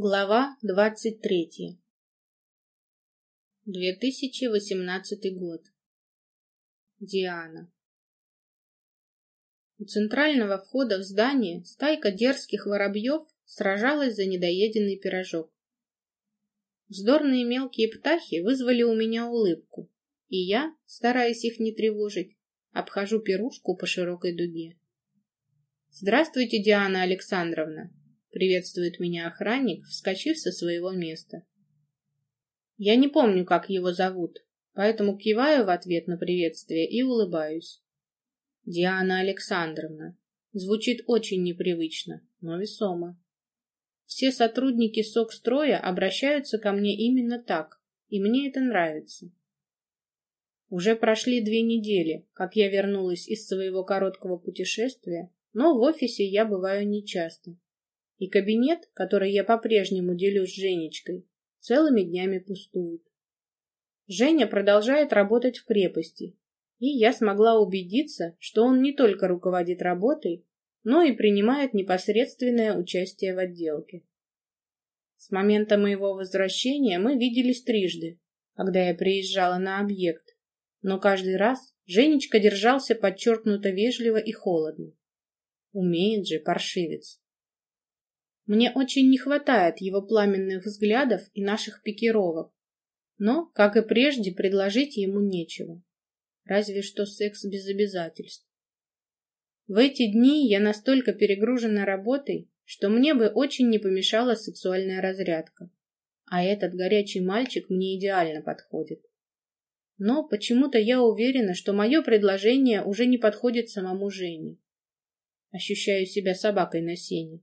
Глава двадцать третья. 2018 год. Диана. У центрального входа в здание стайка дерзких воробьев сражалась за недоеденный пирожок. Вздорные мелкие птахи вызвали у меня улыбку, и я, стараясь их не тревожить, обхожу пирушку по широкой дуге. «Здравствуйте, Диана Александровна!» Приветствует меня охранник, вскочив со своего места. Я не помню, как его зовут, поэтому киваю в ответ на приветствие и улыбаюсь. Диана Александровна. Звучит очень непривычно, но весомо. Все сотрудники СОК-строя обращаются ко мне именно так, и мне это нравится. Уже прошли две недели, как я вернулась из своего короткого путешествия, но в офисе я бываю нечасто и кабинет, который я по-прежнему делю с Женечкой, целыми днями пустует. Женя продолжает работать в крепости, и я смогла убедиться, что он не только руководит работой, но и принимает непосредственное участие в отделке. С момента моего возвращения мы виделись трижды, когда я приезжала на объект, но каждый раз Женечка держался подчеркнуто вежливо и холодно. Умеет же паршивец. Мне очень не хватает его пламенных взглядов и наших пикировок. Но, как и прежде, предложить ему нечего. Разве что секс без обязательств. В эти дни я настолько перегружена работой, что мне бы очень не помешала сексуальная разрядка. А этот горячий мальчик мне идеально подходит. Но почему-то я уверена, что мое предложение уже не подходит самому Жене. Ощущаю себя собакой на сене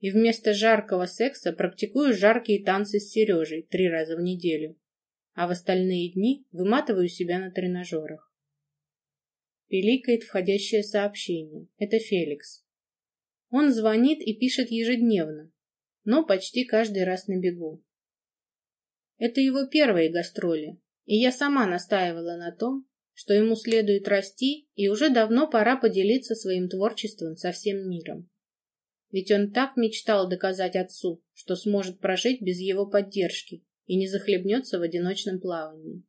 и вместо жаркого секса практикую жаркие танцы с Сережей три раза в неделю, а в остальные дни выматываю себя на тренажерах. Пиликает входящее сообщение. Это Феликс. Он звонит и пишет ежедневно, но почти каждый раз на бегу. Это его первые гастроли, и я сама настаивала на том, что ему следует расти, и уже давно пора поделиться своим творчеством со всем миром. Ведь он так мечтал доказать отцу, что сможет прожить без его поддержки и не захлебнется в одиночном плавании.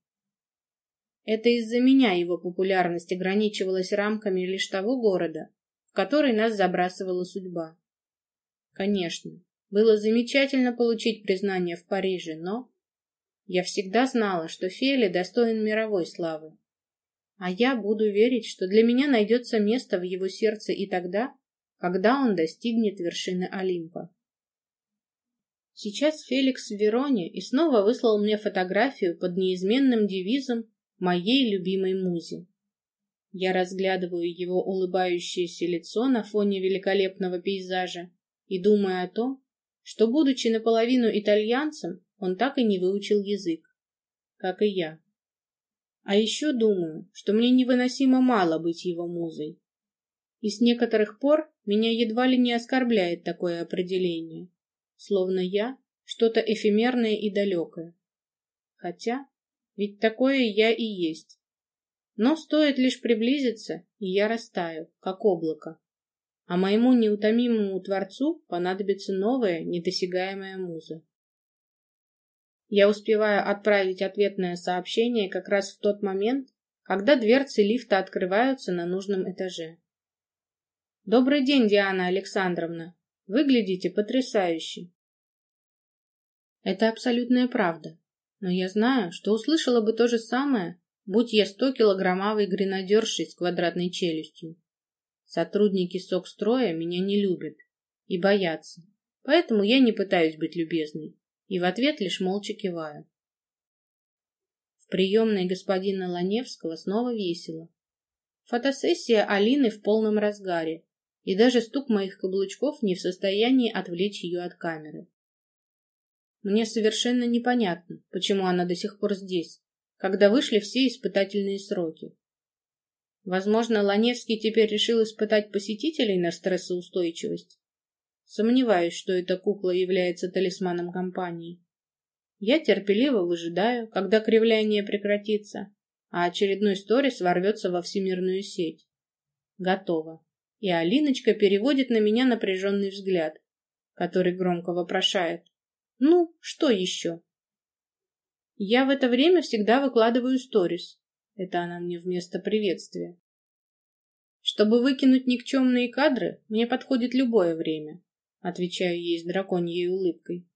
Это из-за меня его популярность ограничивалась рамками лишь того города, в который нас забрасывала судьба. Конечно, было замечательно получить признание в Париже, но я всегда знала, что Фели достоин мировой славы. А я буду верить, что для меня найдется место в его сердце и тогда, когда он достигнет вершины Олимпа. Сейчас Феликс в Вероне и снова выслал мне фотографию под неизменным девизом моей любимой музе. Я разглядываю его улыбающееся лицо на фоне великолепного пейзажа и думаю о том, что, будучи наполовину итальянцем, он так и не выучил язык, как и я. А еще думаю, что мне невыносимо мало быть его музой. И с некоторых пор меня едва ли не оскорбляет такое определение, словно я что-то эфемерное и далекое. Хотя, ведь такое я и есть. Но стоит лишь приблизиться, и я растаю, как облако. А моему неутомимому Творцу понадобится новая, недосягаемая муза. Я успеваю отправить ответное сообщение как раз в тот момент, когда дверцы лифта открываются на нужном этаже. Добрый день, Диана Александровна. Выглядите потрясающе. Это абсолютная правда. Но я знаю, что услышала бы то же самое, будь я сто килограммовой гренадершей с квадратной челюстью. Сотрудники СОК-строя меня не любят и боятся, поэтому я не пытаюсь быть любезной и в ответ лишь молча киваю. В приемной господина Ланевского снова весело. Фотосессия Алины в полном разгаре, и даже стук моих каблучков не в состоянии отвлечь ее от камеры. Мне совершенно непонятно, почему она до сих пор здесь, когда вышли все испытательные сроки. Возможно, Ланевский теперь решил испытать посетителей на стрессоустойчивость. Сомневаюсь, что эта кукла является талисманом компании. Я терпеливо выжидаю, когда кривляние прекратится, а очередной сторис ворвется во всемирную сеть. Готово и Алиночка переводит на меня напряженный взгляд, который громко вопрошает. Ну, что еще? Я в это время всегда выкладываю сторис. Это она мне вместо приветствия. Чтобы выкинуть никчемные кадры, мне подходит любое время, отвечаю ей с драконьей улыбкой.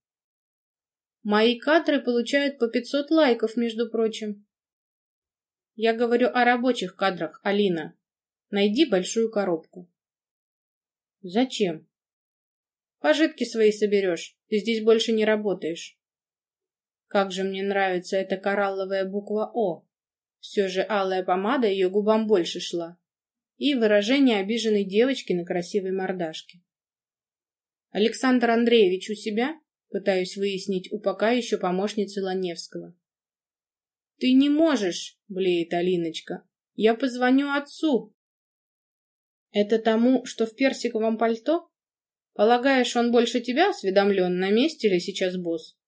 Мои кадры получают по 500 лайков, между прочим. Я говорю о рабочих кадрах, Алина. Найди большую коробку. Зачем? Пожитки свои соберешь. Ты здесь больше не работаешь. Как же мне нравится эта коралловая буква О. Все же алая помада ее губам больше шла и выражение обиженной девочки на красивой мордашке. Александр Андреевич у себя? Пытаюсь выяснить у пока еще помощницы Ланевского. Ты не можешь, блеет Алиночка. Я позвоню отцу. Это тому, что в персиковом пальто? Полагаешь, он больше тебя осведомлен, на месте ли сейчас босс?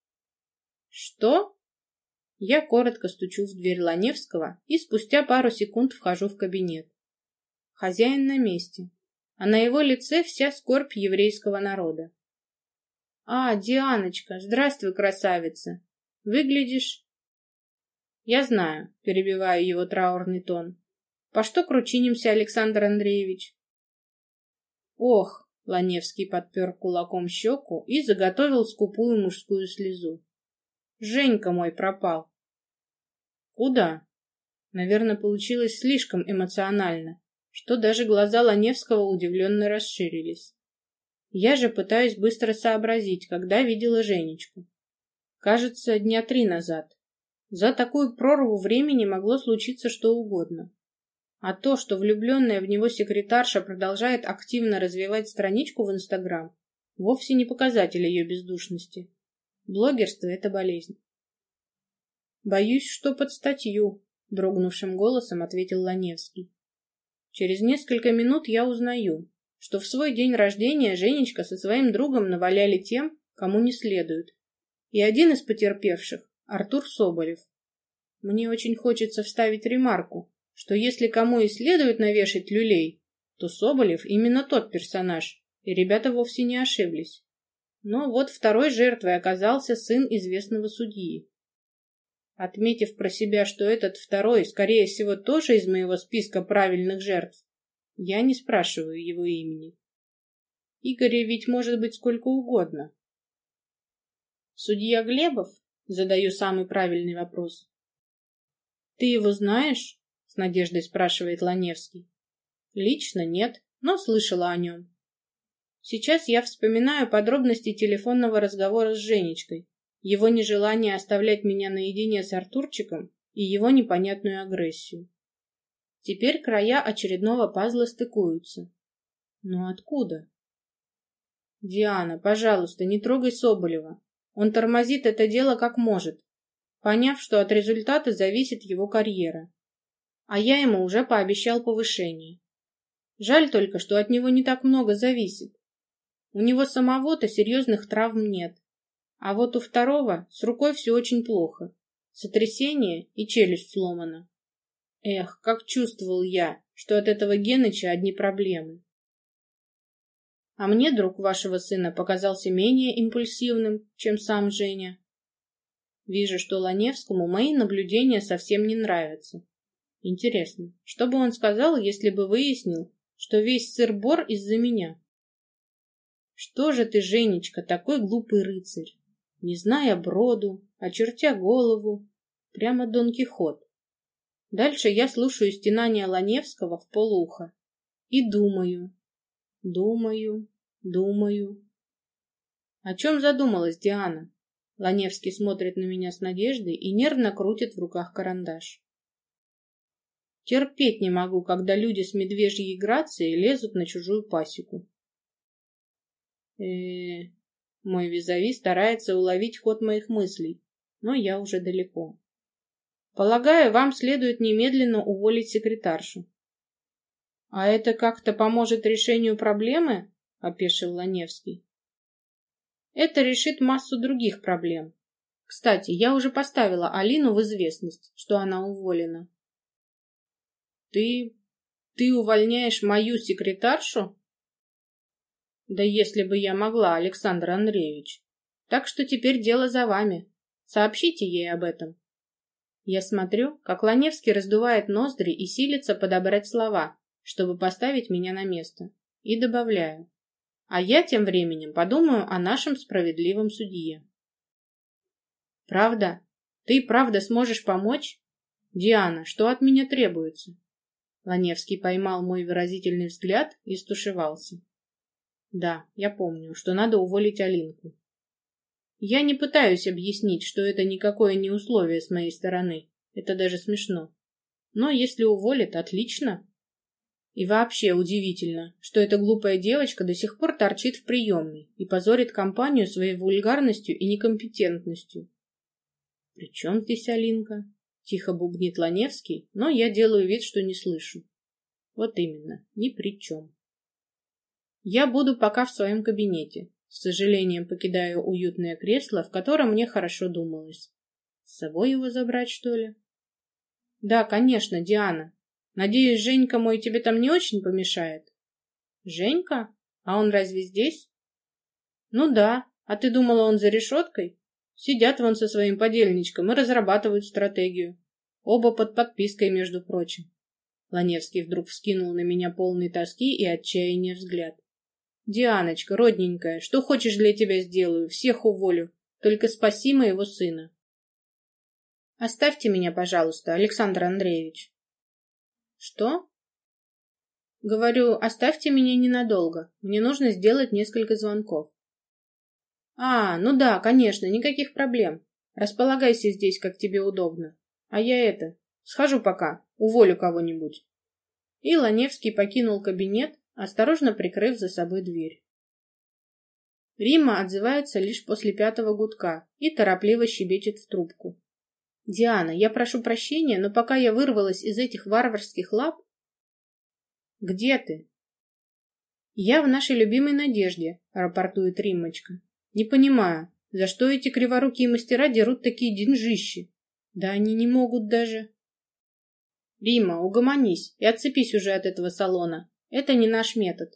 Что? Я коротко стучу в дверь Ланевского и спустя пару секунд вхожу в кабинет. Хозяин на месте, а на его лице вся скорбь еврейского народа. «А, Дианочка, здравствуй, красавица! Выглядишь...» «Я знаю», — перебиваю его траурный тон. «По что кручинимся, Александр Андреевич?» «Ох!» — Ланевский подпер кулаком щеку и заготовил скупую мужскую слезу. «Женька мой пропал». «Куда?» Наверное, получилось слишком эмоционально что даже глаза Ланевского удивленно расширились. Я же пытаюсь быстро сообразить, когда видела Женечку. Кажется, дня три назад. За такую прорву времени могло случиться что угодно. А то, что влюбленная в него секретарша продолжает активно развивать страничку в Инстаграм, вовсе не показатель ее бездушности. Блогерство — это болезнь. «Боюсь, что под статью», — дрогнувшим голосом ответил Ланевский. Через несколько минут я узнаю, что в свой день рождения Женечка со своим другом наваляли тем, кому не следует. И один из потерпевших — Артур Соболев. Мне очень хочется вставить ремарку, что если кому и следует навешать люлей, то Соболев именно тот персонаж, и ребята вовсе не ошиблись. Но вот второй жертвой оказался сын известного судьи. Отметив про себя, что этот второй, скорее всего, тоже из моего списка правильных жертв, я не спрашиваю его имени. Игоря ведь может быть сколько угодно. Судья Глебов? Задаю самый правильный вопрос. Ты его знаешь? С надеждой спрашивает Ланевский. Лично нет, но слышала о нем. Сейчас я вспоминаю подробности телефонного разговора с Женечкой его нежелание оставлять меня наедине с Артурчиком и его непонятную агрессию. Теперь края очередного пазла стыкуются. Но откуда? Диана, пожалуйста, не трогай Соболева. Он тормозит это дело как может, поняв, что от результата зависит его карьера. А я ему уже пообещал повышение. Жаль только, что от него не так много зависит. У него самого-то серьезных травм нет. А вот у второго с рукой все очень плохо. Сотрясение и челюсть сломана. Эх, как чувствовал я, что от этого Геныча одни проблемы. А мне друг вашего сына показался менее импульсивным, чем сам Женя. Вижу, что Ланевскому мои наблюдения совсем не нравятся. Интересно, что бы он сказал, если бы выяснил, что весь сыр-бор из-за меня? Что же ты, Женечка, такой глупый рыцарь? не зная броду, очертя голову, прямо Дон Кихот. Дальше я слушаю стенания Ланевского в полуха и думаю, думаю, думаю. О чем задумалась Диана? Ланевский смотрит на меня с надеждой и нервно крутит в руках карандаш. Терпеть не могу, когда люди с медвежьей грацией лезут на чужую пасеку. Э, -э мой визави старается уловить ход моих мыслей, но я уже далеко. Полагаю, вам следует немедленно уволить секретаршу. А это как-то поможет решению проблемы? опешил Ланевский. Это решит массу других проблем. Кстати, я уже поставила Алину в известность, что она уволена. Ты... ты увольняешь мою секретаршу? Да если бы я могла, Александр Андреевич. Так что теперь дело за вами. Сообщите ей об этом. Я смотрю, как Ланевский раздувает ноздри и силится подобрать слова, чтобы поставить меня на место. И добавляю. А я тем временем подумаю о нашем справедливом судье. Правда? Ты правда сможешь помочь? Диана, что от меня требуется? Ланевский поймал мой выразительный взгляд и стушевался. Да, я помню, что надо уволить Алинку. Я не пытаюсь объяснить, что это никакое не условие с моей стороны. Это даже смешно. Но если уволят, отлично. И вообще удивительно, что эта глупая девочка до сих пор торчит в приемной и позорит компанию своей вульгарностью и некомпетентностью. «При чем здесь Алинка?» — тихо бубнит Ланевский, но я делаю вид, что не слышу. Вот именно, ни при чем. Я буду пока в своем кабинете. С сожалением покидаю уютное кресло, в котором мне хорошо думалось. С собой его забрать, что ли? Да, конечно, Диана. Надеюсь, Женька мой тебе там не очень помешает? Женька? А он разве здесь? Ну да. А ты думала, он за решеткой? Сидят вон со своим подельничком и разрабатывают стратегию. Оба под подпиской, между прочим. Ланевский вдруг вскинул на меня полный тоски и отчаяния взгляд. «Дианочка, родненькая, что хочешь для тебя сделаю, всех уволю. Только спаси моего сына». «Оставьте меня, пожалуйста, Александр Андреевич». «Что?» «Говорю, оставьте меня ненадолго. Мне нужно сделать несколько звонков». «А, ну да, конечно, никаких проблем. Располагайся здесь, как тебе удобно. А я это, схожу пока, уволю кого-нибудь». И Ланевский покинул кабинет, осторожно прикрыв за собой дверь. Рима отзывается лишь после пятого гудка и торопливо щебечет в трубку. «Диана, я прошу прощения, но пока я вырвалась из этих варварских лап...» «Где ты?» «Я в нашей любимой надежде», — рапортует Риммочка. Не понимаю, за что эти криворукие мастера дерут такие деньжищи? Да они не могут даже... Рима, угомонись и отцепись уже от этого салона. Это не наш метод.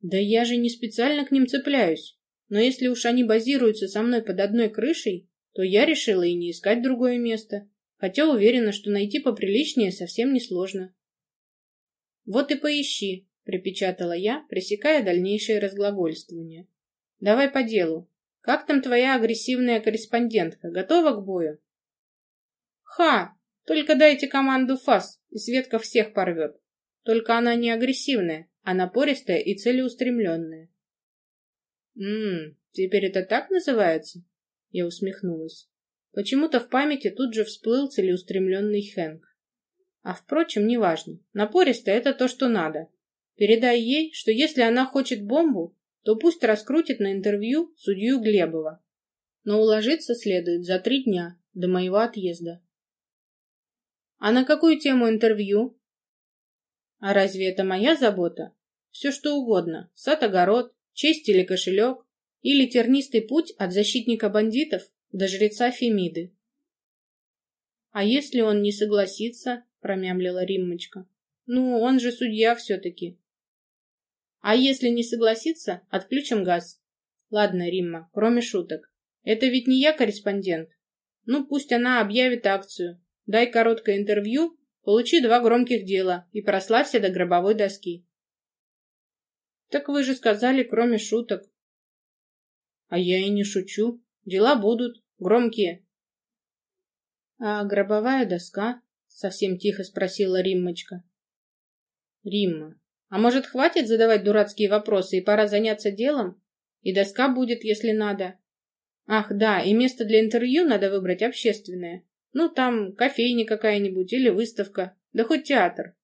Да я же не специально к ним цепляюсь. Но если уж они базируются со мной под одной крышей, то я решила и не искать другое место, хотя уверена, что найти поприличнее совсем несложно. Вот и поищи, припечатала я, пресекая дальнейшее разглагольствование. Давай по делу. Как там твоя агрессивная корреспондентка? Готова к бою? Ха! Только дайте команду ФАС, и Светка всех порвет. Только она не агрессивная, а напористая и целеустремленная. Ммм, теперь это так называется? Я усмехнулась. Почему-то в памяти тут же всплыл целеустремленный Хэнк. А впрочем, неважно. Напористая — это то, что надо. Передай ей, что если она хочет бомбу, то пусть раскрутит на интервью судью Глебова. Но уложиться следует за три дня до моего отъезда. А на какую тему интервью? А разве это моя забота? Все что угодно. Сад-огород, честь или кошелек, или тернистый путь от защитника бандитов до жреца Фемиды. А если он не согласится, промямлила Риммочка. Ну, он же судья все-таки. А если не согласится, отключим газ. Ладно, Римма, кроме шуток. Это ведь не я корреспондент. Ну, пусть она объявит акцию. Дай короткое интервью, получи два громких дела и прославься до гробовой доски. Так вы же сказали, кроме шуток. А я и не шучу. Дела будут, громкие. А гробовая доска? Совсем тихо спросила Риммочка. Римма, а может, хватит задавать дурацкие вопросы и пора заняться делом? И доска будет, если надо. Ах, да, и место для интервью надо выбрать общественное. Ну, там кофейня какая-нибудь или выставка, да хоть театр.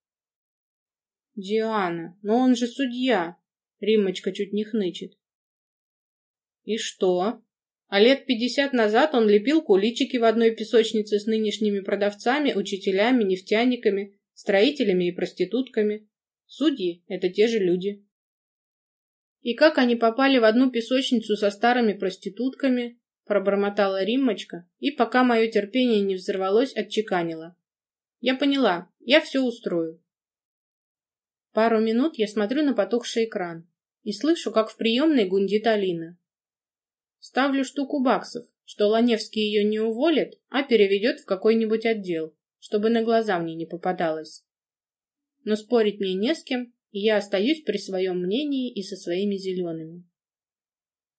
Диана, но он же судья. Риммочка чуть не хнычет. И что? А лет пятьдесят назад он лепил куличики в одной песочнице с нынешними продавцами, учителями, нефтяниками, строителями и проститутками. Судьи — это те же люди. И как они попали в одну песочницу со старыми проститутками, пробормотала Риммочка, и пока мое терпение не взорвалось, отчеканила. Я поняла, я все устрою. Пару минут я смотрю на потухший экран и слышу, как в приемной гундит Алина. ставлю штуку баксов, что Ланевский ее не уволит, а переведет в какой-нибудь отдел, чтобы на глаза мне не попадалось. Но спорить мне не с кем, и я остаюсь при своем мнении и со своими зелеными.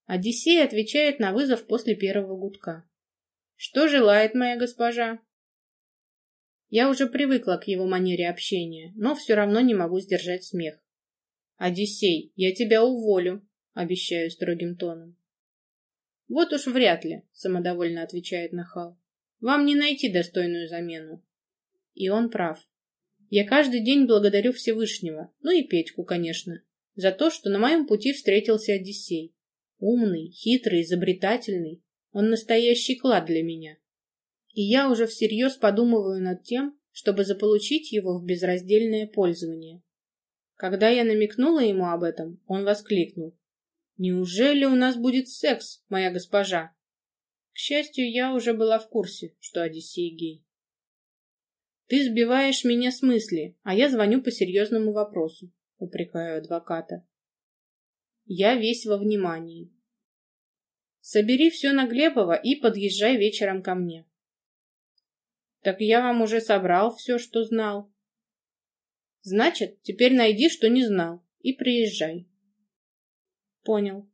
Одиссей отвечает на вызов после первого гудка. «Что желает моя госпожа?» Я уже привыкла к его манере общения, но все равно не могу сдержать смех. «Одиссей, я тебя уволю», — обещаю строгим тоном. «Вот уж вряд ли», — самодовольно отвечает нахал. «Вам не найти достойную замену». И он прав. Я каждый день благодарю Всевышнего, ну и Петьку, конечно, за то, что на моем пути встретился Одиссей. Умный, хитрый, изобретательный. Он настоящий клад для меня. И я уже всерьез подумываю над тем, чтобы заполучить его в безраздельное пользование. Когда я намекнула ему об этом, он воскликнул. «Неужели у нас будет секс, моя госпожа?» К счастью, я уже была в курсе, что Одиссей гей. «Ты сбиваешь меня с мысли, а я звоню по серьезному вопросу», — упрекаю адвоката. Я весь во внимании. «Собери все на Глебова и подъезжай вечером ко мне». «Так я вам уже собрал все, что знал». «Значит, теперь найди, что не знал, и приезжай». «Понял».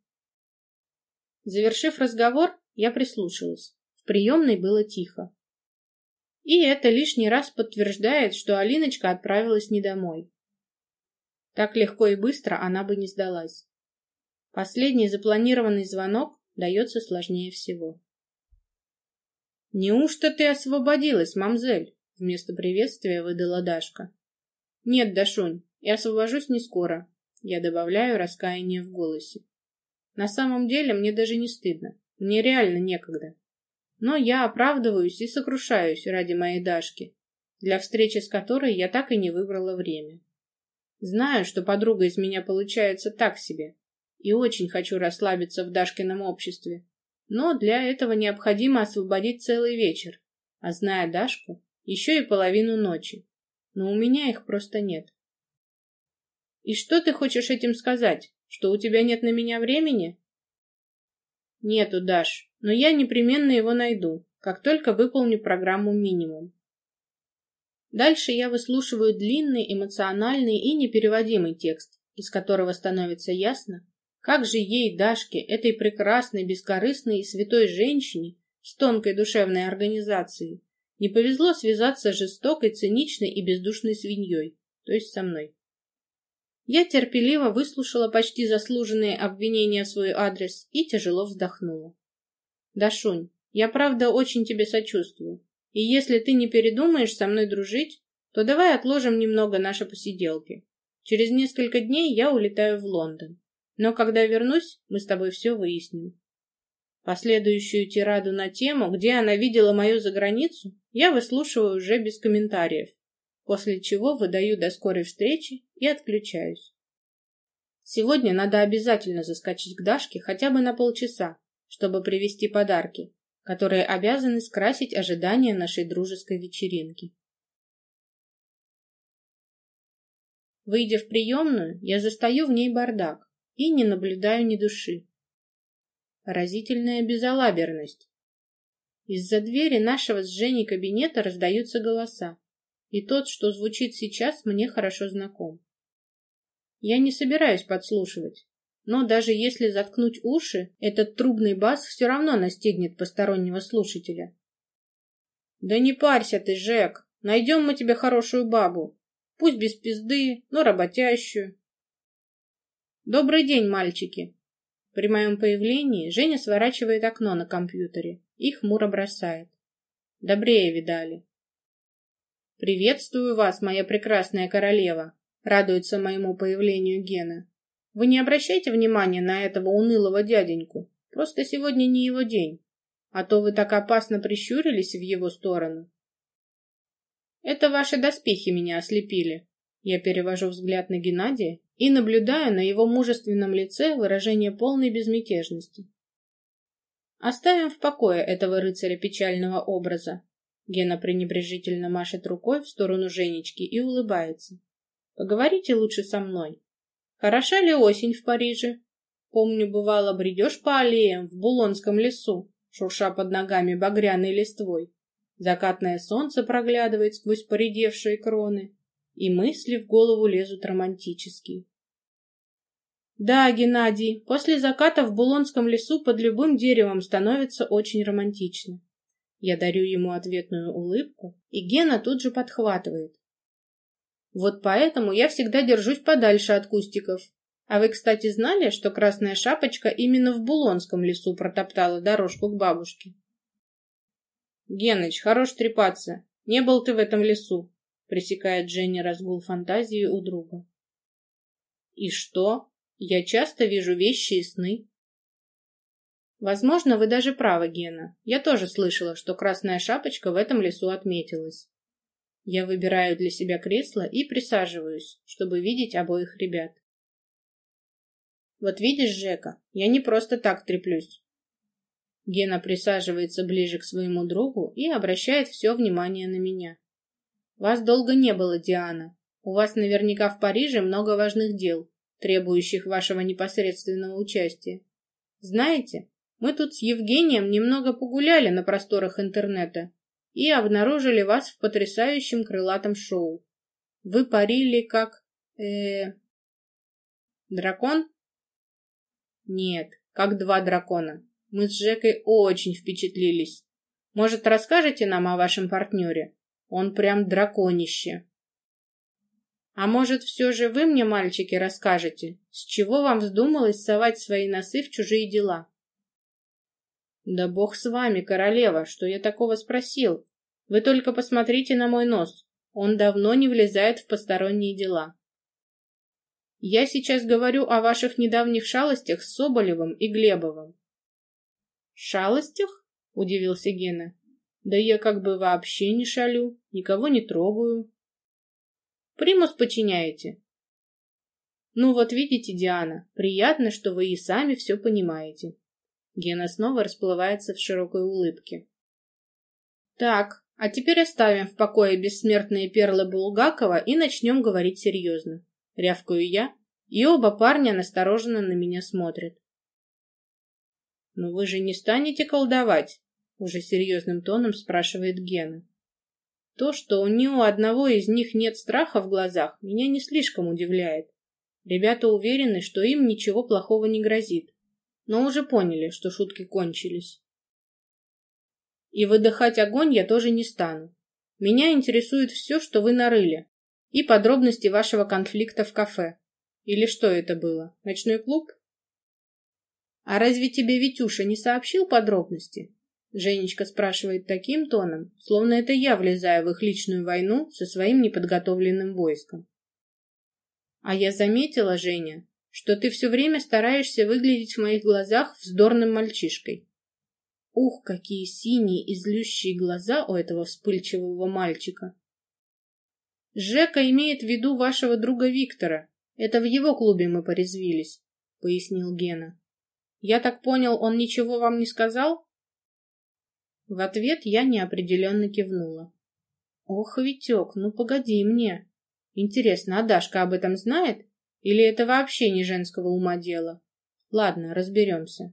Завершив разговор, я прислушалась. В приемной было тихо. И это лишний раз подтверждает, что Алиночка отправилась не домой. Так легко и быстро она бы не сдалась. Последний запланированный звонок дается сложнее всего. «Неужто ты освободилась, мамзель?» Вместо приветствия выдала Дашка. «Нет, Дашунь, я освобожусь не скоро», я добавляю раскаяние в голосе. На самом деле мне даже не стыдно. Мне реально некогда. Но я оправдываюсь и сокрушаюсь ради моей Дашки, для встречи с которой я так и не выбрала время. Знаю, что подруга из меня получается так себе, и очень хочу расслабиться в Дашкином обществе, но для этого необходимо освободить целый вечер, а зная Дашку, еще и половину ночи. Но у меня их просто нет. И что ты хочешь этим сказать? Что у тебя нет на меня времени? Нету, Даш, но я непременно его найду, как только выполню программу минимум. Дальше я выслушиваю длинный, эмоциональный и непереводимый текст, из которого становится ясно, как же ей, Дашке, этой прекрасной, бескорыстной и святой женщине с тонкой душевной организацией, не повезло связаться с жестокой, циничной и бездушной свиньей, то есть со мной. Я терпеливо выслушала почти заслуженные обвинения в свой адрес и тяжело вздохнула. «Дашунь, я правда очень тебе сочувствую, и если ты не передумаешь со мной дружить, то давай отложим немного наши посиделки. Через несколько дней я улетаю в Лондон, но когда вернусь, мы с тобой все выясним». Последующую тираду на тему, где она видела мою заграницу, я выслушиваю уже без комментариев, после чего выдаю до скорой встречи и отключаюсь. Сегодня надо обязательно заскочить к Дашке хотя бы на полчаса, чтобы привезти подарки, которые обязаны скрасить ожидания нашей дружеской вечеринки. Выйдя в приемную, я застаю в ней бардак и не наблюдаю ни души. Поразительная безалаберность. Из-за двери нашего с Женей кабинета раздаются голоса и тот, что звучит сейчас, мне хорошо знаком. Я не собираюсь подслушивать, но даже если заткнуть уши, этот трубный бас все равно настигнет постороннего слушателя. Да не парься ты, Жек, найдем мы тебе хорошую бабу, пусть без пизды, но работящую. Добрый день, мальчики. При моем появлении Женя сворачивает окно на компьютере и хмуро бросает. Добрее видали. «Приветствую вас, моя прекрасная королева!» — радуется моему появлению Гена. «Вы не обращайте внимания на этого унылого дяденьку. Просто сегодня не его день. А то вы так опасно прищурились в его сторону». «Это ваши доспехи меня ослепили». Я перевожу взгляд на Геннадия и наблюдаю на его мужественном лице выражение полной безмятежности. Оставим в покое этого рыцаря печального образа. Гена пренебрежительно машет рукой в сторону Женечки и улыбается. Поговорите лучше со мной. Хороша ли осень в Париже? Помню, бывало, бредешь по аллеям в Булонском лесу, шурша под ногами багряной листвой. Закатное солнце проглядывает сквозь поредевшие кроны, и мысли в голову лезут романтические. Да, Геннадий, после заката в Булонском лесу под любым деревом становится очень романтично. Я дарю ему ответную улыбку, и Гена тут же подхватывает. Вот поэтому я всегда держусь подальше от кустиков. А вы, кстати, знали, что Красная Шапочка именно в Булонском лесу протоптала дорожку к бабушке? Геныч, хорош трепаться. Не был ты в этом лесу, пресекает Женя разгул фантазии у друга. И что? Я часто вижу вещи и сны. Возможно, вы даже правы, Гена. Я тоже слышала, что Красная Шапочка в этом лесу отметилась. Я выбираю для себя кресло и присаживаюсь, чтобы видеть обоих ребят. Вот видишь, Жека, я не просто так треплюсь. Гена присаживается ближе к своему другу и обращает все внимание на меня. Вас долго не было, Диана. У вас наверняка в Париже много важных дел, требующих вашего непосредственного участия. Знаете, мы тут с Евгением немного погуляли на просторах интернета и обнаружили вас в потрясающем крылатом шоу. Вы парили как... э Дракон? Нет, как два дракона. Мы с Жекой очень впечатлились. Может, расскажете нам о вашем партнере? Он прям драконище. А может, все же вы мне, мальчики, расскажете, с чего вам вздумалось совать свои носы в чужие дела? Да бог с вами, королева, что я такого спросил? Вы только посмотрите на мой нос. Он давно не влезает в посторонние дела. Я сейчас говорю о ваших недавних шалостях с Соболевым и Глебовым. Шалостях? Удивился Гена. Да я как бы вообще не шалю, никого не трогаю. Примус подчиняете? Ну вот видите, Диана, приятно, что вы и сами все понимаете. Гена снова расплывается в широкой улыбке. Так, а теперь оставим в покое бессмертные перлы Булгакова и начнем говорить серьезно. Рявкаю я, и оба парня настороженно на меня смотрят. «Но вы же не станете колдовать?» Уже серьезным тоном спрашивает Гена. То, что у у одного из них нет страха в глазах, меня не слишком удивляет. Ребята уверены, что им ничего плохого не грозит но уже поняли, что шутки кончились. И выдыхать огонь я тоже не стану. Меня интересует все, что вы нарыли, и подробности вашего конфликта в кафе. Или что это было? Ночной клуб? А разве тебе Витюша не сообщил подробности? Женечка спрашивает таким тоном, словно это я влезаю в их личную войну со своим неподготовленным войском. А я заметила, Женя, что ты все время стараешься выглядеть в моих глазах вздорным мальчишкой. Ух, какие синие и злющие глаза у этого вспыльчивого мальчика. Жека имеет в виду вашего друга Виктора. Это в его клубе мы порезвились, пояснил Гена. Я так понял, он ничего вам не сказал? В ответ я неопределенно кивнула. Ох, Витек, ну погоди мне. Интересно, а Дашка об этом знает? Или это вообще не женского ума дело? Ладно, разберемся.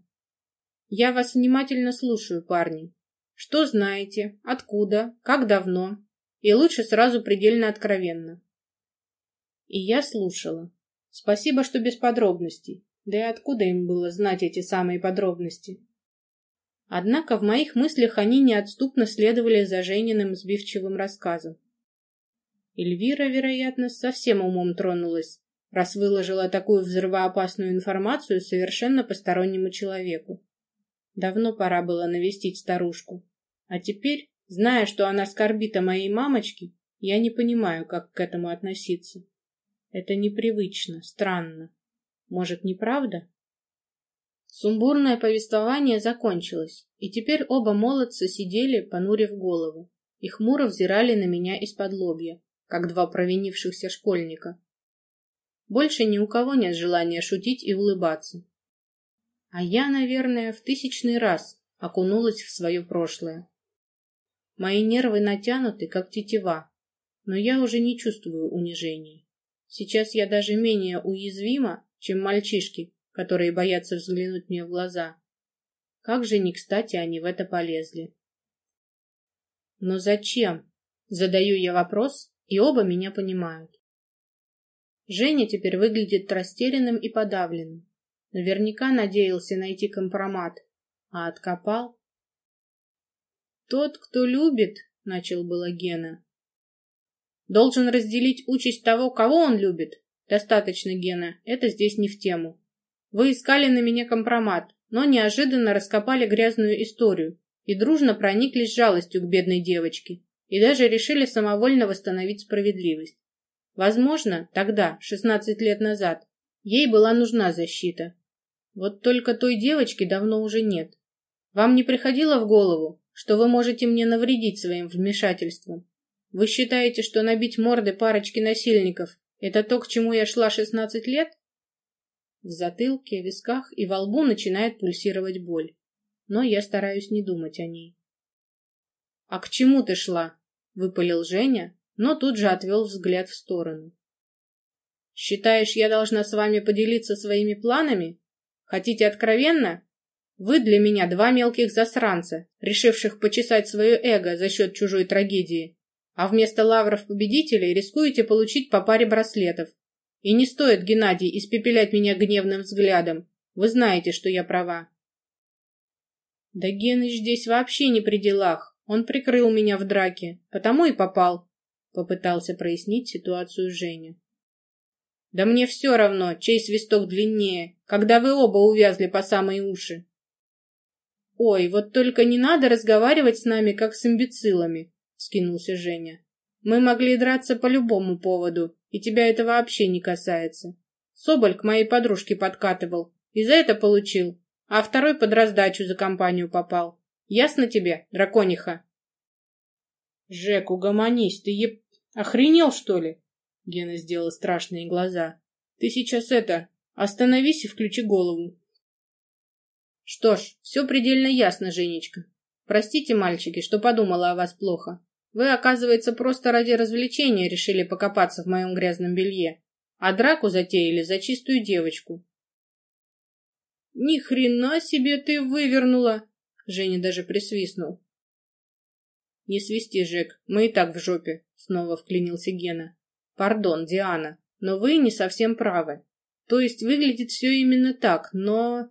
Я вас внимательно слушаю, парни. Что знаете? Откуда? Как давно? И лучше сразу предельно откровенно. И я слушала. Спасибо, что без подробностей. Да и откуда им было знать эти самые подробности? Однако в моих мыслях они неотступно следовали за Жениным сбивчивым рассказом. Эльвира, вероятно, совсем умом тронулась, раз выложила такую взрывоопасную информацию совершенно постороннему человеку. Давно пора было навестить старушку. А теперь, зная, что она скорбит о моей мамочке, я не понимаю, как к этому относиться. Это непривычно, странно. Может, неправда? Сумбурное повествование закончилось, и теперь оба молодца сидели, понурив голову, и хмуро взирали на меня из-под лобья, как два провинившихся школьника. Больше ни у кого нет желания шутить и улыбаться. А я, наверное, в тысячный раз окунулась в свое прошлое. Мои нервы натянуты, как тетива, но я уже не чувствую унижений. Сейчас я даже менее уязвима, чем мальчишки, которые боятся взглянуть мне в глаза. Как же не кстати они в это полезли. Но зачем? Задаю я вопрос, и оба меня понимают. Женя теперь выглядит растерянным и подавленным. Наверняка надеялся найти компромат, а откопал. Тот, кто любит, начал было Гена. Должен разделить участь того, кого он любит. Достаточно, Гена, это здесь не в тему. Вы искали на меня компромат, но неожиданно раскопали грязную историю и дружно прониклись жалостью к бедной девочке и даже решили самовольно восстановить справедливость. Возможно, тогда, 16 лет назад, ей была нужна защита. Вот только той девочки давно уже нет. Вам не приходило в голову, что вы можете мне навредить своим вмешательством? Вы считаете, что набить морды парочки насильников – это то, к чему я шла 16 лет? В затылке, висках и во лбу начинает пульсировать боль. Но я стараюсь не думать о ней. «А к чему ты шла?» – выпалил Женя, но тут же отвел взгляд в сторону. «Считаешь, я должна с вами поделиться своими планами? Хотите откровенно? Вы для меня два мелких засранца, решивших почесать свое эго за счет чужой трагедии, а вместо лавров победителей рискуете получить по паре браслетов. И не стоит, Геннадий, испепелять меня гневным взглядом. Вы знаете, что я права. Да Геныч здесь вообще не при делах. Он прикрыл меня в драке, потому и попал. Попытался прояснить ситуацию Женя. Да мне все равно, чей свисток длиннее, когда вы оба увязли по самые уши. Ой, вот только не надо разговаривать с нами, как с имбецилами, скинулся Женя. Мы могли драться по любому поводу, и тебя это вообще не касается. Соболь к моей подружке подкатывал, и за это получил, а второй под раздачу за компанию попал. Ясно тебе, дракониха? Жек, угомонись, ты еб... охренел, что ли? Гена сделал страшные глаза. Ты сейчас это... Остановись и включи голову. Что ж, все предельно ясно, Женечка. Простите, мальчики, что подумала о вас плохо. Вы, оказывается, просто ради развлечения решили покопаться в моем грязном белье, а драку затеяли за чистую девочку. Ни хрена себе ты вывернула! Женя даже присвистнул. Не свисти, Жек, мы и так в жопе, снова вклинился Гена. Пардон, Диана, но вы не совсем правы. То есть выглядит все именно так, но...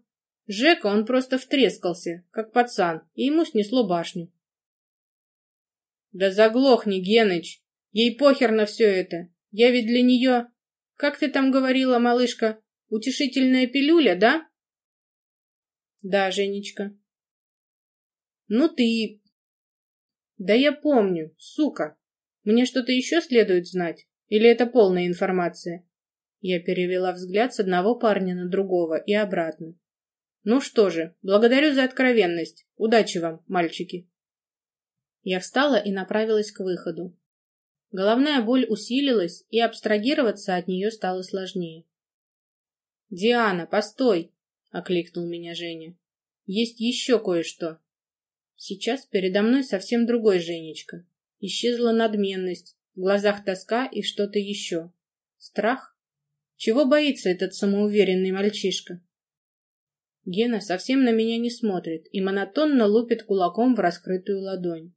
Жека, он просто втрескался, как пацан, и ему снесло башню. Да заглохни, Геныч. Ей похер на все это. Я ведь для нее... Как ты там говорила, малышка? Утешительная пилюля, да? Да, Женечка. Ну ты... Да я помню, сука. Мне что-то еще следует знать? Или это полная информация? Я перевела взгляд с одного парня на другого и обратно. Ну что же, благодарю за откровенность. Удачи вам, мальчики. Я встала и направилась к выходу. Головная боль усилилась, и абстрагироваться от нее стало сложнее. «Диана, постой!» — окликнул меня Женя. «Есть еще кое-что». Сейчас передо мной совсем другой Женечка. Исчезла надменность, в глазах тоска и что-то еще. Страх? Чего боится этот самоуверенный мальчишка? Гена совсем на меня не смотрит и монотонно лупит кулаком в раскрытую ладонь.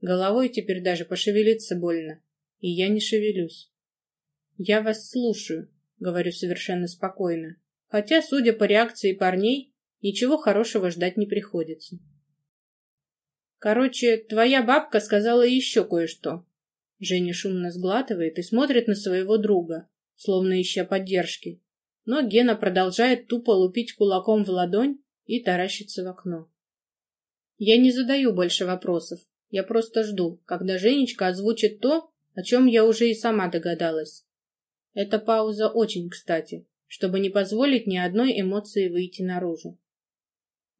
Головой теперь даже пошевелиться больно, и я не шевелюсь. «Я вас слушаю», — говорю совершенно спокойно, хотя, судя по реакции парней, ничего хорошего ждать не приходится. «Короче, твоя бабка сказала еще кое-что». Женя шумно сглатывает и смотрит на своего друга, словно ища поддержки. Но Гена продолжает тупо лупить кулаком в ладонь и таращится в окно. Я не задаю больше вопросов, я просто жду, когда Женечка озвучит то, о чем я уже и сама догадалась. Эта пауза очень кстати, чтобы не позволить ни одной эмоции выйти наружу.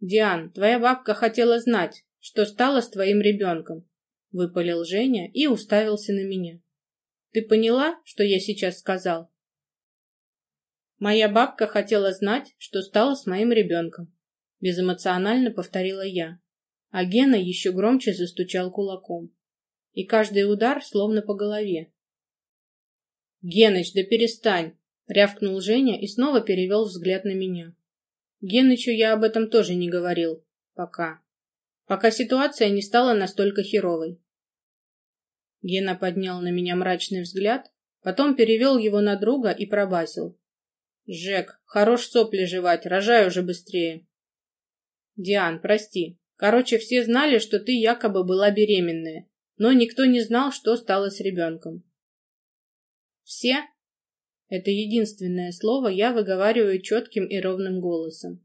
«Диан, твоя бабка хотела знать, что стало с твоим ребенком», — выпалил Женя и уставился на меня. «Ты поняла, что я сейчас сказал?» «Моя бабка хотела знать, что стало с моим ребенком», — безэмоционально повторила я а Гена еще громче застучал кулаком. — И каждый удар словно по голове. — Геныч, да перестань! Рявкнул Женя и снова перевел взгляд на меня. Генычу я об этом тоже не говорил. Пока. Пока ситуация не стала настолько херовой. Гена поднял на меня мрачный взгляд, потом перевел его на друга и пробасил. «Жек, хорош сопли жевать, рожай уже быстрее». «Диан, прости. Короче, все знали, что ты якобы была беременная, но никто не знал, что стало с ребенком». «Все?» Это единственное слово я выговариваю четким и ровным голосом.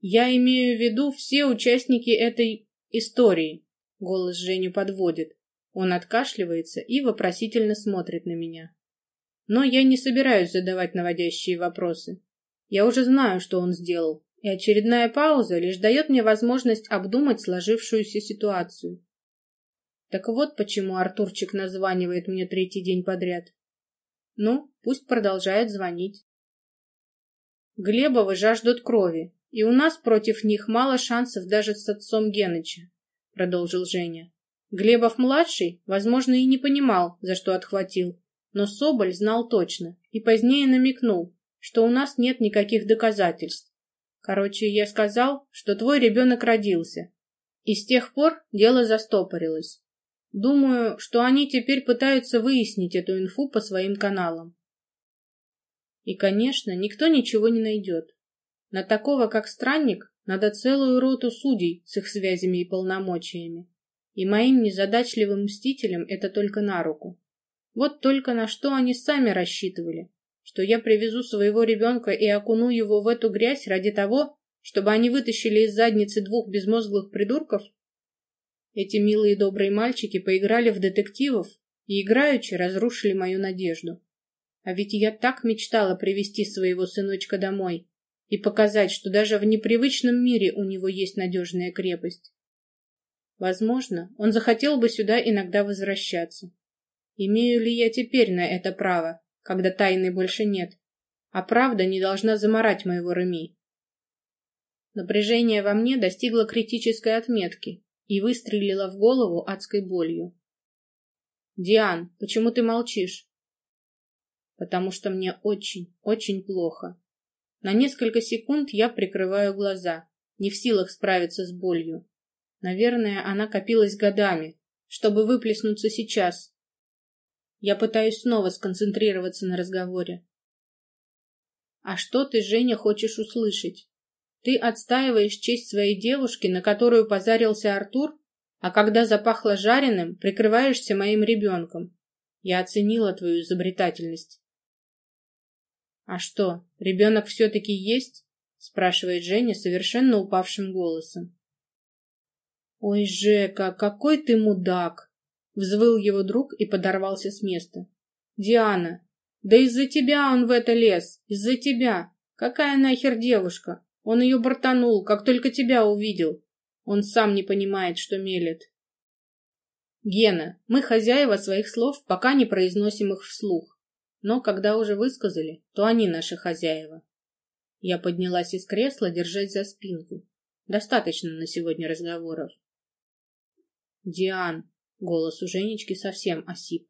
Я имею в виду все участники этой истории. Голос Женю подводит. Он откашливается и вопросительно смотрит на меня. Но я не собираюсь задавать наводящие вопросы. Я уже знаю, что он сделал, и очередная пауза лишь дает мне возможность обдумать сложившуюся ситуацию. Так вот почему Артурчик названивает мне третий день подряд. Ну, пусть продолжает звонить. Глебовы жаждут крови, и у нас против них мало шансов даже с отцом Геныча, продолжил Женя. Глебов-младший, возможно, и не понимал, за что отхватил, но Соболь знал точно и позднее намекнул, что у нас нет никаких доказательств. Короче, я сказал, что твой ребенок родился, и с тех пор дело застопорилось. Думаю, что они теперь пытаются выяснить эту инфу по своим каналам. И, конечно, никто ничего не найдет. На такого, как странник, надо целую роту судей с их связями и полномочиями. И моим незадачливым мстителям это только на руку. Вот только на что они сами рассчитывали. Что я привезу своего ребенка и окуну его в эту грязь ради того, чтобы они вытащили из задницы двух безмозглых придурков, эти милые добрые мальчики поиграли в детективов и играючи разрушили мою надежду. А ведь я так мечтала привести своего сыночка домой и показать, что даже в непривычном мире у него есть надежная крепость. Возможно, он захотел бы сюда иногда возвращаться. Имею ли я теперь на это право, когда тайны больше нет, а правда не должна заморать моего Реми? Напряжение во мне достигло критической отметки, и выстрелила в голову адской болью. «Диан, почему ты молчишь?» «Потому что мне очень, очень плохо. На несколько секунд я прикрываю глаза, не в силах справиться с болью. Наверное, она копилась годами, чтобы выплеснуться сейчас. Я пытаюсь снова сконцентрироваться на разговоре. «А что ты, Женя, хочешь услышать?» Ты отстаиваешь честь своей девушки, на которую позарился Артур, а когда запахло жареным, прикрываешься моим ребенком. Я оценила твою изобретательность. А что, ребенок все-таки есть? спрашивает Женя совершенно упавшим голосом. Ой, Жека, какой ты мудак! взвыл его друг и подорвался с места. Диана, да из-за тебя он в это лез, из-за тебя. Какая нахер девушка? Он ее бортанул, как только тебя увидел. Он сам не понимает, что мелет. Гена, мы хозяева своих слов, пока не произносим их вслух. Но когда уже высказали, то они наши хозяева. Я поднялась из кресла, держась за спинку. Достаточно на сегодня разговоров. Диан, голос у Женечки совсем осип.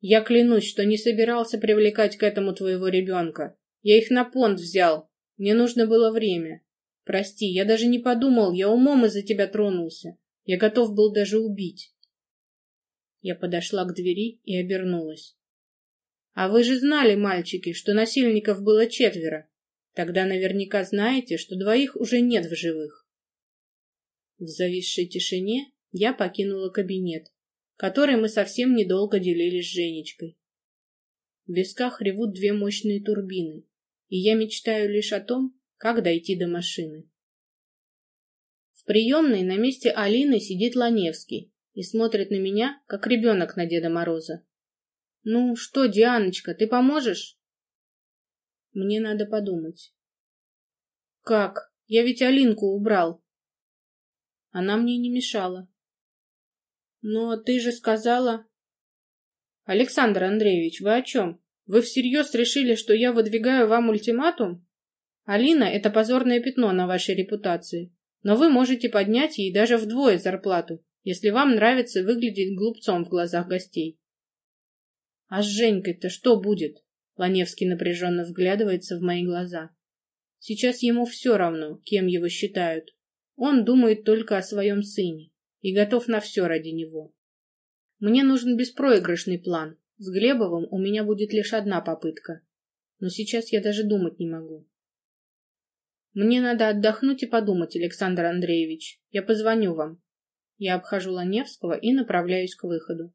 Я клянусь, что не собирался привлекать к этому твоего ребенка. Я их на понт взял, мне нужно было время. Прости, я даже не подумал, я умом из-за тебя тронулся. Я готов был даже убить. Я подошла к двери и обернулась. А вы же знали, мальчики, что насильников было четверо. Тогда наверняка знаете, что двоих уже нет в живых. В зависшей тишине я покинула кабинет, который мы совсем недолго делили с Женечкой. В висках ревут две мощные турбины и я мечтаю лишь о том, как дойти до машины. В приемной на месте Алины сидит Ланевский и смотрит на меня, как ребенок на Деда Мороза. «Ну что, Дианочка, ты поможешь?» «Мне надо подумать». «Как? Я ведь Алинку убрал». Она мне не мешала. «Но ты же сказала...» «Александр Андреевич, вы о чем?» Вы всерьез решили, что я выдвигаю вам ультиматум? Алина — это позорное пятно на вашей репутации, но вы можете поднять ей даже вдвое зарплату, если вам нравится выглядеть глупцом в глазах гостей. А с Женькой-то что будет? Ланевский напряженно вглядывается в мои глаза. Сейчас ему все равно, кем его считают. Он думает только о своем сыне и готов на все ради него. Мне нужен беспроигрышный план. С Глебовым у меня будет лишь одна попытка. Но сейчас я даже думать не могу. Мне надо отдохнуть и подумать, Александр Андреевич. Я позвоню вам. Я обхожу Ланевского и направляюсь к выходу.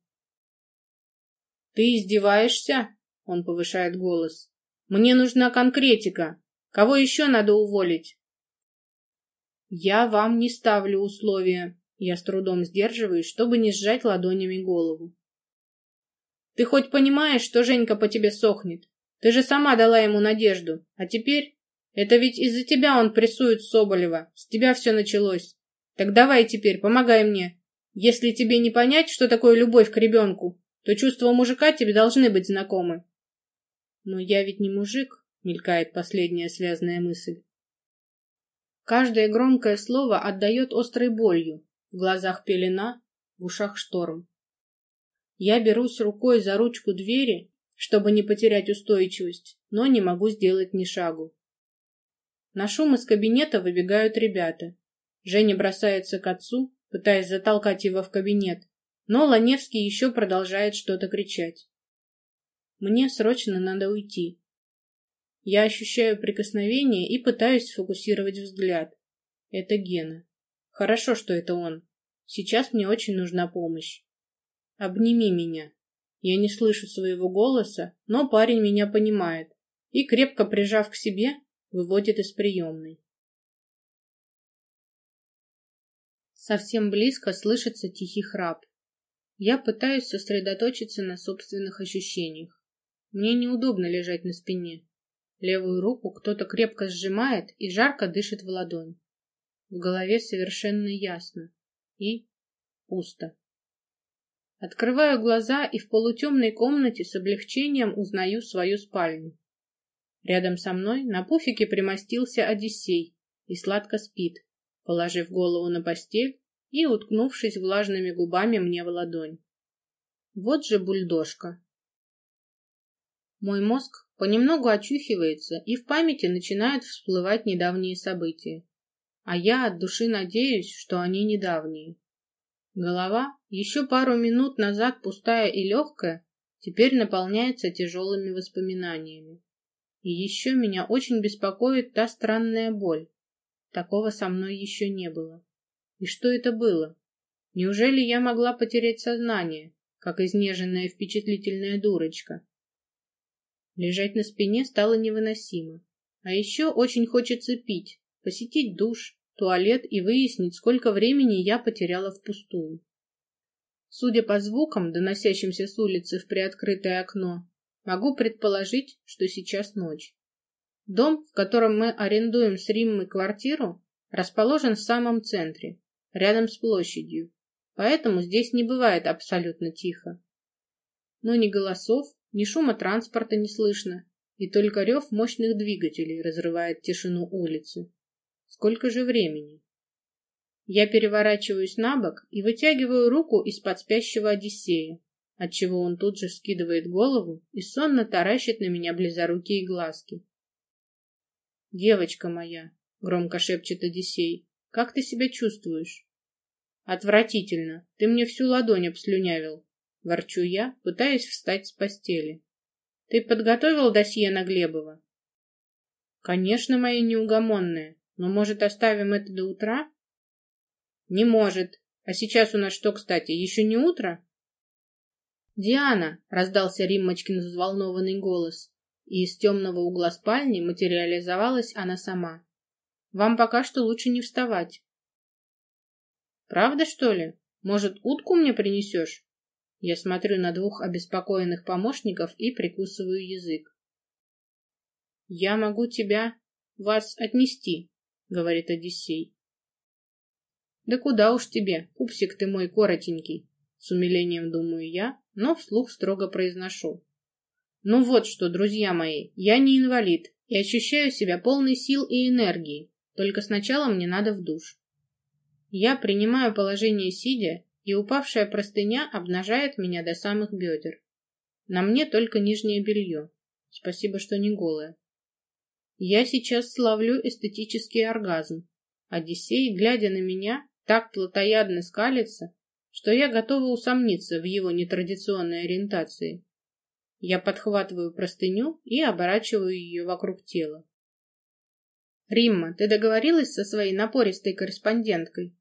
Ты издеваешься? Он повышает голос. Мне нужна конкретика. Кого еще надо уволить? Я вам не ставлю условия. Я с трудом сдерживаюсь, чтобы не сжать ладонями голову. Ты хоть понимаешь, что Женька по тебе сохнет? Ты же сама дала ему надежду. А теперь? Это ведь из-за тебя он прессует Соболева. С тебя все началось. Так давай теперь, помогай мне. Если тебе не понять, что такое любовь к ребенку, то чувства мужика тебе должны быть знакомы. Но я ведь не мужик, мелькает последняя связанная мысль. Каждое громкое слово отдает острой болью, в глазах пелена, в ушах шторм. Я берусь рукой за ручку двери, чтобы не потерять устойчивость, но не могу сделать ни шагу. На шум из кабинета выбегают ребята. Женя бросается к отцу, пытаясь затолкать его в кабинет, но Ланевский еще продолжает что-то кричать. Мне срочно надо уйти. Я ощущаю прикосновение и пытаюсь сфокусировать взгляд. Это Гена. Хорошо, что это он. Сейчас мне очень нужна помощь. Обними меня. Я не слышу своего голоса, но парень меня понимает и, крепко прижав к себе, выводит из приемной. Совсем близко слышится тихий храп. Я пытаюсь сосредоточиться на собственных ощущениях. Мне неудобно лежать на спине. Левую руку кто-то крепко сжимает и жарко дышит в ладонь. В голове совершенно ясно. И пусто. Открываю глаза и в полутемной комнате с облегчением узнаю свою спальню. Рядом со мной на пуфике примостился Одиссей и сладко спит, положив голову на постель и уткнувшись влажными губами мне в ладонь. Вот же бульдожка. Мой мозг понемногу очухивается, и в памяти начинают всплывать недавние события а я от души надеюсь, что они недавние. Голова, еще пару минут назад пустая и легкая, теперь наполняется тяжелыми воспоминаниями. И еще меня очень беспокоит та странная боль. Такого со мной еще не было. И что это было? Неужели я могла потерять сознание, как изнеженная впечатлительная дурочка? Лежать на спине стало невыносимо. А еще очень хочется пить, посетить душ, туалет и выяснить, сколько времени я потеряла впустую. Судя по звукам, доносящимся с улицы в приоткрытое окно, могу предположить, что сейчас ночь. Дом, в котором мы арендуем с Риммой квартиру, расположен в самом центре, рядом с площадью, поэтому здесь не бывает абсолютно тихо. Но ни голосов, ни шума транспорта не слышно, и только рев мощных двигателей разрывает тишину улицы. Сколько же времени? Я переворачиваюсь на бок и вытягиваю руку из-под спящего Одиссея, отчего он тут же скидывает голову и сонно таращит на меня близорукие глазки. «Девочка моя», — громко шепчет Одиссей, — «как ты себя чувствуешь?» «Отвратительно. Ты мне всю ладонь обслюнявил», — ворчу я, пытаясь встать с постели. «Ты подготовил досье на Глебова?» «Конечно, моя неугомонная. Но, может, оставим это до утра? Не может. А сейчас у нас что, кстати, еще не утро? Диана, раздался Риммочкин взволнованный голос, и из темного угла спальни материализовалась она сама. Вам пока что лучше не вставать. Правда, что ли? Может, утку мне принесешь? Я смотрю на двух обеспокоенных помощников и прикусываю язык. Я могу тебя, вас отнести, — говорит Одиссей. «Да куда уж тебе, пупсик ты мой коротенький!» С умилением думаю я, но вслух строго произношу. «Ну вот что, друзья мои, я не инвалид и ощущаю себя полной сил и энергии, только сначала мне надо в душ». Я принимаю положение сидя, и упавшая простыня обнажает меня до самых бедер. На мне только нижнее белье. Спасибо, что не голая. Я сейчас славлю эстетический оргазм. Одиссей, глядя на меня, так плотоядно скалится, что я готова усомниться в его нетрадиционной ориентации. Я подхватываю простыню и оборачиваю ее вокруг тела. «Римма, ты договорилась со своей напористой корреспонденткой?»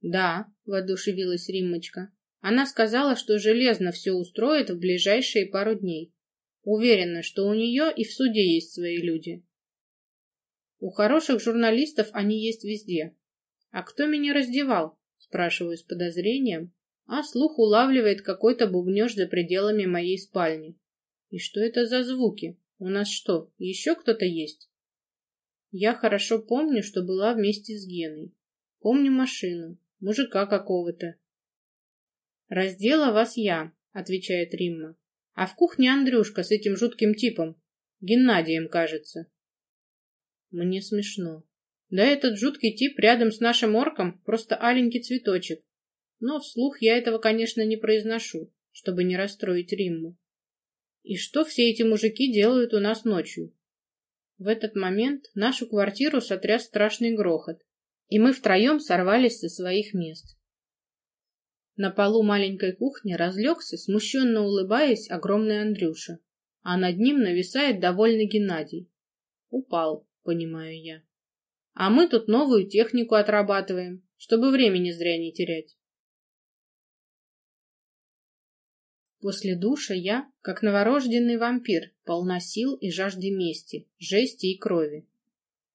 «Да», — воодушевилась Риммочка. «Она сказала, что железно все устроит в ближайшие пару дней. Уверена, что у нее и в суде есть свои люди. У хороших журналистов они есть везде. А кто меня раздевал? Спрашиваю с подозрением, а слух улавливает какой-то бубнеж за пределами моей спальни. И что это за звуки? У нас что, еще кто-то есть? Я хорошо помню, что была вместе с Геной. Помню машину, мужика какого-то. «Раздела вас я», — отвечает Римма. «А в кухне Андрюшка с этим жутким типом. Геннадием, кажется». Мне смешно. Да этот жуткий тип рядом с нашим орком просто аленький цветочек. Но вслух я этого, конечно, не произношу, чтобы не расстроить Римму. И что все эти мужики делают у нас ночью? В этот момент нашу квартиру сотряс страшный грохот, и мы втроем сорвались со своих мест. На полу маленькой кухни разлегся, смущенно улыбаясь, огромный Андрюша, а над ним нависает довольный Геннадий. Упал, понимаю я. А мы тут новую технику отрабатываем, чтобы времени зря не терять. После душа я, как новорожденный вампир, полна сил и жажды мести, жести и крови.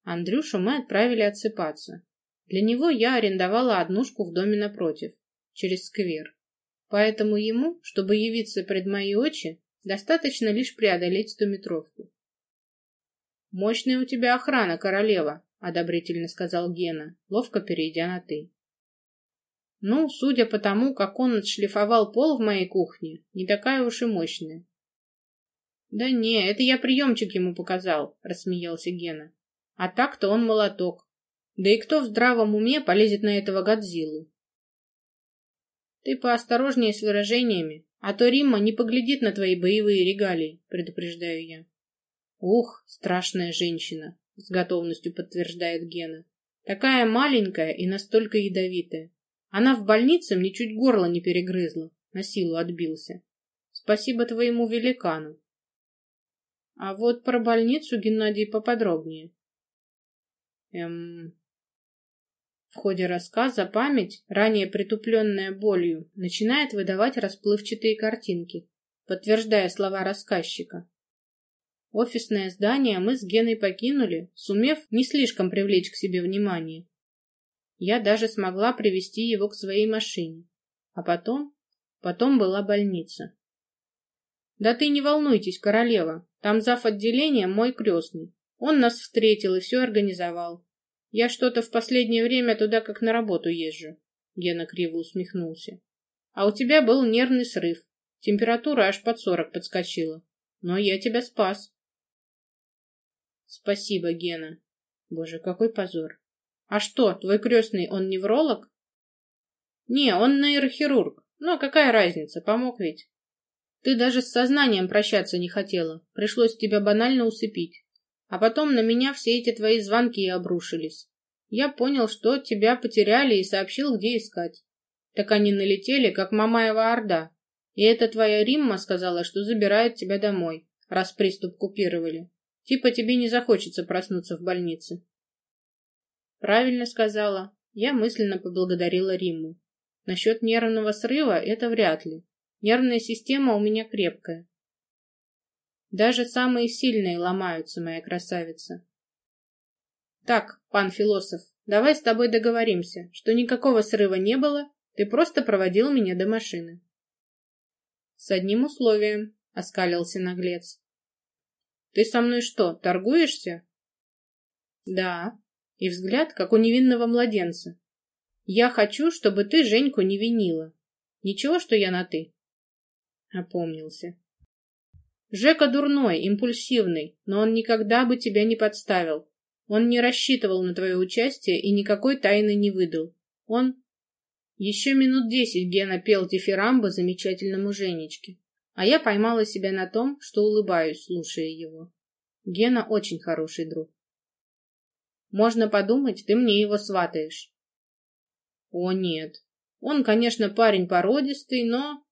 Андрюшу мы отправили отсыпаться. Для него я арендовала однушку в доме напротив, через сквер. Поэтому ему, чтобы явиться пред мои очи, достаточно лишь преодолеть стометровку. «Мощная у тебя охрана, королева», — одобрительно сказал Гена, ловко перейдя на «ты». Ну, судя по тому, как он отшлифовал пол в моей кухне, не такая уж и мощная. «Да не, это я приемчик ему показал», — рассмеялся Гена. «А так-то он молоток. Да и кто в здравом уме полезет на этого Годзиллу?» «Ты поосторожнее с выражениями, а то Римма не поглядит на твои боевые регалии», — предупреждаю я. Ух, страшная женщина, с готовностью подтверждает Гена. Такая маленькая и настолько ядовитая. Она в больнице мне чуть горло не перегрызла, на силу отбился. Спасибо твоему великану. А вот про больницу, Геннадий, поподробнее. Эм... В ходе рассказа память, ранее притупленная болью, начинает выдавать расплывчатые картинки, подтверждая слова рассказчика. Офисное здание мы с Геной покинули, сумев не слишком привлечь к себе внимание. Я даже смогла привести его к своей машине. А потом... Потом была больница. Да ты не волнуйтесь, королева. Там зав. отделения мой крестный. Он нас встретил и все организовал. Я что-то в последнее время туда как на работу езжу. Гена криво усмехнулся. А у тебя был нервный срыв. Температура аж под сорок подскочила. Но я тебя спас. Спасибо, Гена. Боже, какой позор. А что, твой крестный, он невролог? Не, он нейрохирург. Ну, какая разница, помог ведь. Ты даже с сознанием прощаться не хотела. Пришлось тебя банально усыпить. А потом на меня все эти твои звонки обрушились. Я понял, что тебя потеряли и сообщил, где искать. Так они налетели, как Мамаева Орда. И эта твоя Римма сказала, что забирает тебя домой, раз приступ купировали. Типа тебе не захочется проснуться в больнице. Правильно сказала. Я мысленно поблагодарила Римму. Насчет нервного срыва это вряд ли. Нервная система у меня крепкая. Даже самые сильные ломаются, моя красавица. Так, пан философ, давай с тобой договоримся, что никакого срыва не было, ты просто проводил меня до машины. С одним условием, оскалился наглец. Ты со мной что, торгуешься? Да. И взгляд, как у невинного младенца. Я хочу, чтобы ты Женьку не винила. Ничего, что я на «ты». Опомнился. Жека дурной, импульсивный, но он никогда бы тебя не подставил. Он не рассчитывал на твое участие и никакой тайны не выдал. Он... Еще минут десять Гена пел дифирамбы замечательному Женечке. а я поймала себя на том, что улыбаюсь, слушая его. Гена очень хороший друг. Можно подумать, ты мне его сватаешь. О, нет. Он, конечно, парень породистый, но...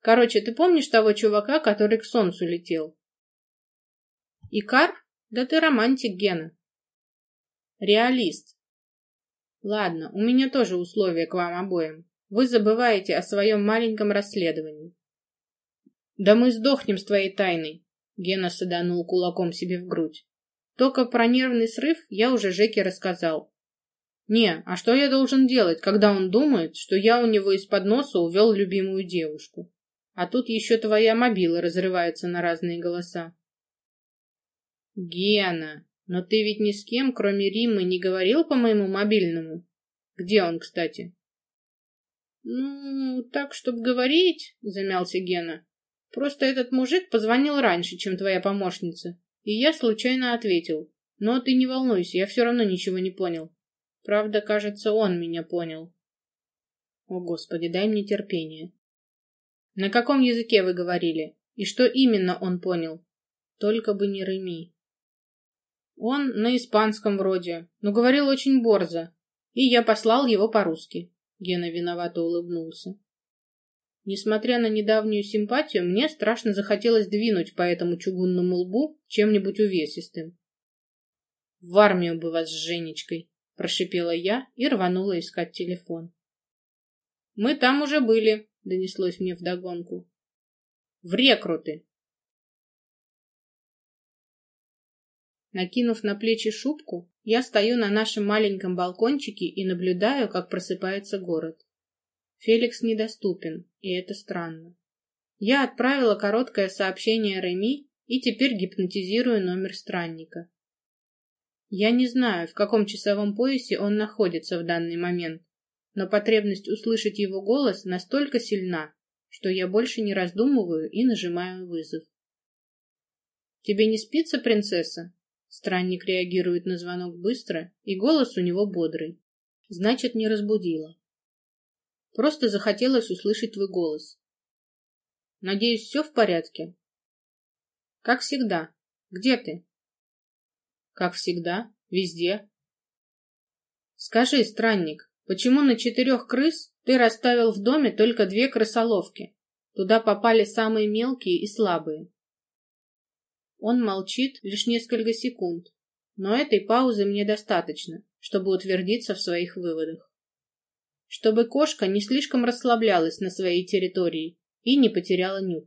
Короче, ты помнишь того чувака, который к солнцу летел? Икар? Да ты романтик, Гена. Реалист. Ладно, у меня тоже условия к вам обоим. Вы забываете о своем маленьком расследовании. Да мы сдохнем с твоей тайной. Гена саданул кулаком себе в грудь. Только про нервный срыв я уже Жеке рассказал. Не, а что я должен делать, когда он думает, что я у него из-под носа увел любимую девушку? А тут еще твоя мобила разрывается на разные голоса. Гена, но ты ведь ни с кем, кроме Риммы, не говорил по моему мобильному? Где он, кстати? Ну, так, чтобы говорить, замялся Гена. Просто этот мужик позвонил раньше, чем твоя помощница, и я случайно ответил. Но ты не волнуйся, я все равно ничего не понял. Правда, кажется, он меня понял. О, Господи, дай мне терпение. На каком языке вы говорили? И что именно он понял? Только бы не Реми. Он на испанском вроде, но говорил очень борзо, и я послал его по-русски. Гена виновато улыбнулся. Несмотря на недавнюю симпатию, мне страшно захотелось двинуть по этому чугунному лбу чем-нибудь увесистым. «В армию бы вас с Женечкой!» — прошипела я и рванула искать телефон. «Мы там уже были», — донеслось мне вдогонку. «В рекруты!» Накинув на плечи шубку, я стою на нашем маленьком балкончике и наблюдаю, как просыпается город. Феликс недоступен, и это странно. Я отправила короткое сообщение Реми и теперь гипнотизирую номер странника. Я не знаю, в каком часовом поясе он находится в данный момент, но потребность услышать его голос настолько сильна, что я больше не раздумываю и нажимаю вызов. «Тебе не спится, принцесса?» Странник реагирует на звонок быстро, и голос у него бодрый. Значит, не разбудила. Просто захотелось услышать твой голос. Надеюсь, все в порядке? Как всегда. Где ты? Как всегда. Везде. Скажи, странник, почему на четырех крыс ты расставил в доме только две крысоловки? Туда попали самые мелкие и слабые. Он молчит лишь несколько секунд, но этой паузы мне достаточно, чтобы утвердиться в своих выводах чтобы кошка не слишком расслаблялась на своей территории и не потеряла нюх.